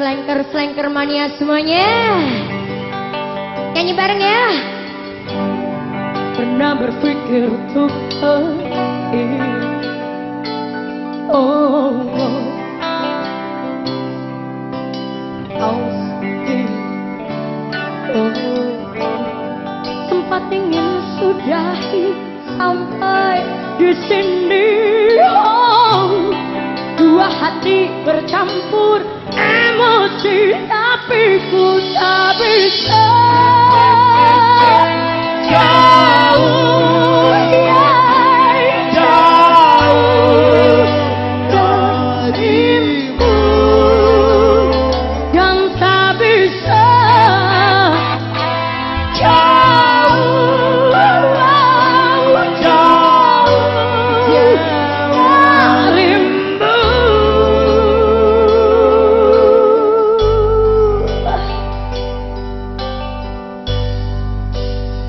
Selengker-selengker mania semuanya. Nyanyi bareng ya. Pernah berpikir untuk Oh, oh. Oh, oh. Sempat ingin sudahi sampai di sini oh. Dua hati bercampur É emoji, happy good.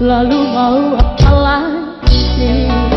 Lalu mau apa lagi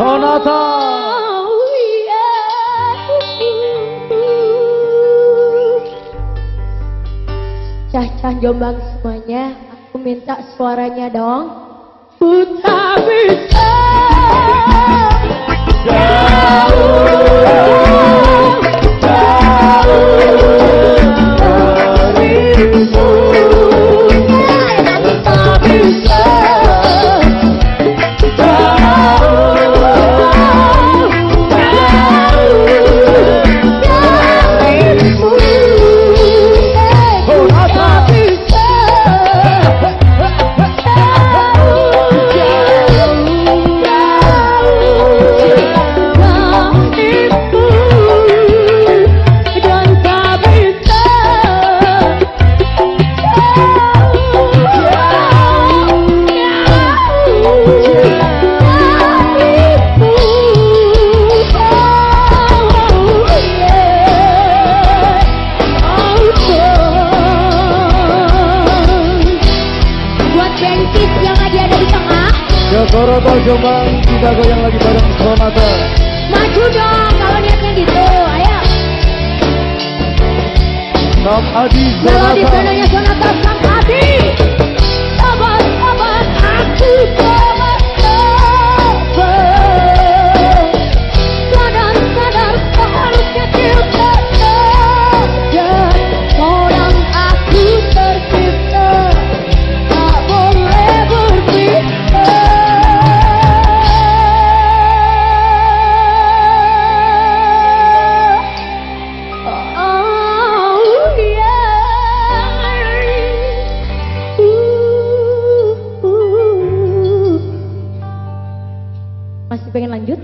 Sonata. Cah-cah Jombang semuanya, aku minta suaranya dong. Ku tak bisa Sorotan Jombang kita goyang lagi bareng Sonata. Maju dong kalau niatnya gitu ayo. Top Adi Sonata Masih pengen lanjut?